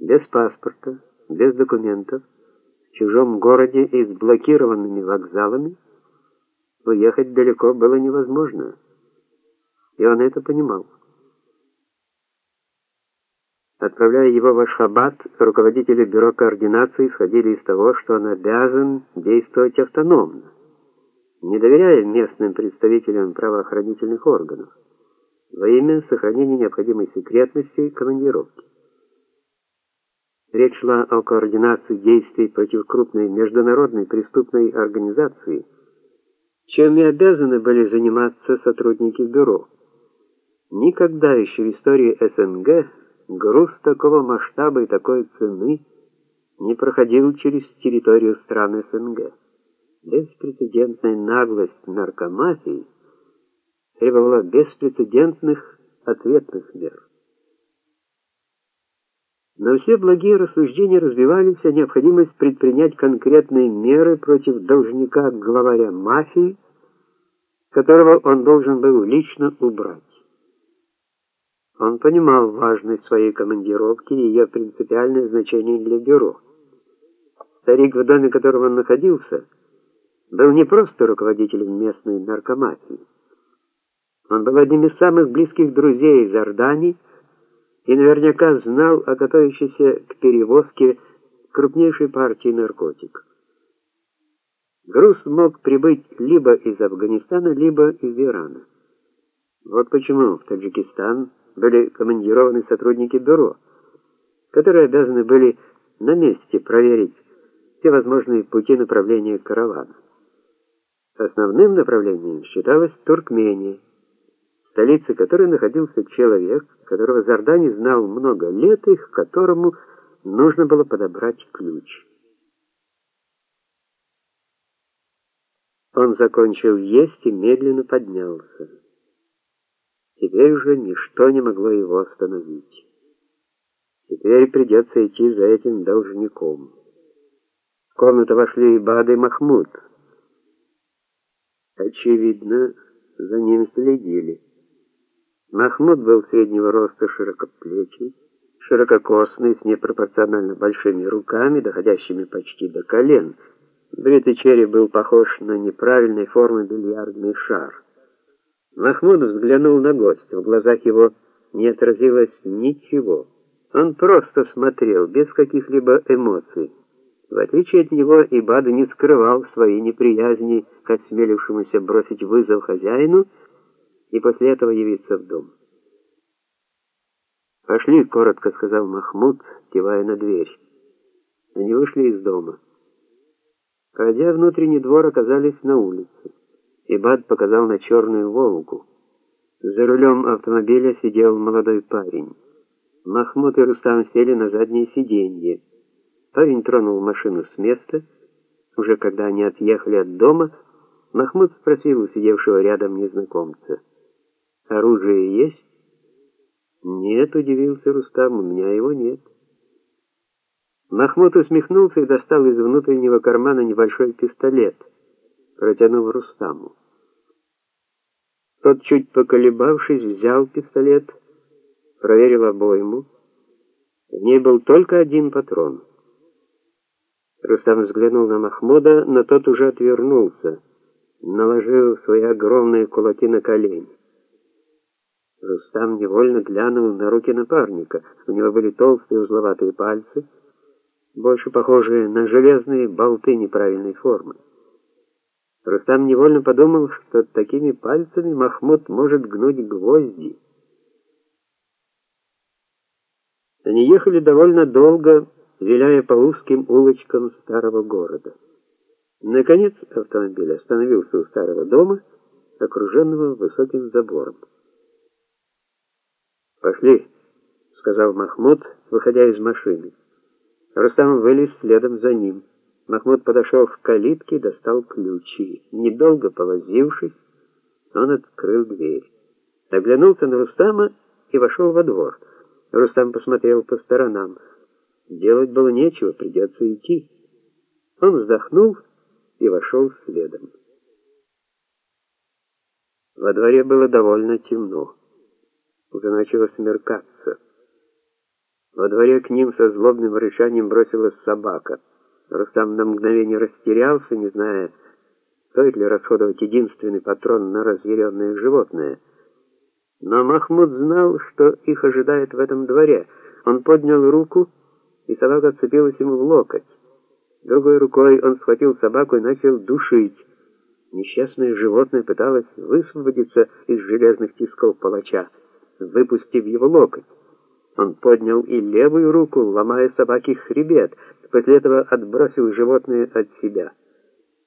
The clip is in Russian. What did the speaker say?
без паспорта, без документов, в чужом городе и с блокированными вокзалами, уехать далеко было невозможно. И он это понимал. Отправляя его в Ашхабад, руководители бюро координации исходили из того, что он обязан действовать автономно, не доверяя местным представителям правоохранительных органов, во имя сохранения необходимой секретности командировки. Речь шла о координации действий против крупной международной преступной организации, чем и обязаны были заниматься сотрудники бюро. Никогда еще в истории СНГ груз такого масштаба и такой цены не проходил через территорию стран СНГ. Беспрецедентная наглость наркомафии требовала беспрецедентных ответных мер. Но все благие рассуждения развивались о необходимости предпринять конкретные меры против должника-главаря мафии, которого он должен был лично убрать. Он понимал важность своей командировки и ее принципиальное значение для бюро. Старик, в доме которого он находился, был не просто руководителем местной наркомафии. Он был одним из самых близких друзей Зардани и наверняка знал о готовящейся к перевозке крупнейшей партии наркотиков. Груз мог прибыть либо из Афганистана, либо из Ирана. Вот почему в Таджикистан были командированы сотрудники бюро, которые обязаны были на месте проверить все возможные пути направления каравана. Основным направлением считалось Туркмения, столица которой находился человек, которого Зардани знал много лет и к которому нужно было подобрать ключ. Он закончил есть и медленно поднялся. Теперь уже ничто не могло его остановить. Теперь придется идти за этим должником. В комнату вошли Ибад и Махмуд. Очевидно, за ним следили. Махмуд был среднего роста, широкоплечий, ширококосный, с непропорционально большими руками, доходящими почти до колен. Бритый череп был похож на неправильной формы бильярдный шар. Махмуд взглянул на гостя. В глазах его не отразилось ничего. Он просто смотрел, без каких-либо эмоций. В отличие от него, Ибада не скрывал своей неприязни к осмелившемуся бросить вызов хозяину и после этого явиться в дом. «Пошли», — коротко сказал Махмуд, кивая на дверь. Они вышли из дома. Пройдя внутренний двор, оказались на улице. Ибад показал на черную «Волгу». За рулем автомобиля сидел молодой парень. Махмуд и Рустам сели на заднее сиденье. Парень тронул машину с места. Уже когда они отъехали от дома, Махмуд спросил у сидевшего рядом незнакомца. «Оружие есть?» «Нет», — удивился Рустам, — «у меня его нет». Махмуд усмехнулся и достал из внутреннего кармана небольшой пистолет, протянув Рустаму. Тот, чуть поколебавшись, взял пистолет, проверил обойму. В ней был только один патрон. Рустам взглянул на Махмуда, но тот уже отвернулся, наложил свои огромные кулаки на колени. Рустам невольно глянул на руки напарника. У него были толстые узловатые пальцы, больше похожие на железные болты неправильной формы. Рустам невольно подумал, что такими пальцами Махмуд может гнуть гвозди. Они ехали довольно долго, виляя по узким улочкам старого города. Наконец автомобиль остановился у старого дома, окруженного высоким забором. «Пошли», — сказал Махмуд, выходя из машины. Рустам вылез следом за ним. Махмуд подошел к калитке и достал ключи. Недолго повозившись, он открыл дверь. Оглянулся на Рустама и вошел во двор. Рустам посмотрел по сторонам. Делать было нечего, придется идти. Он вздохнул и вошел следом. Во дворе было довольно темно. Уже начало смеркаться. Во дворе к ним со злобным рычанием бросилась собака. Рустам на мгновение растерялся, не зная, стоит ли расходовать единственный патрон на разъяренное животное. Но Махмуд знал, что их ожидает в этом дворе. Он поднял руку, и собака вцепилась ему в локоть. Другой рукой он схватил собаку и начал душить. Несчастное животное пыталось высвободиться из железных тисков палача, выпустив его локоть. Он поднял и левую руку, ломая собаке хребет, после этого отбросил животное от себя.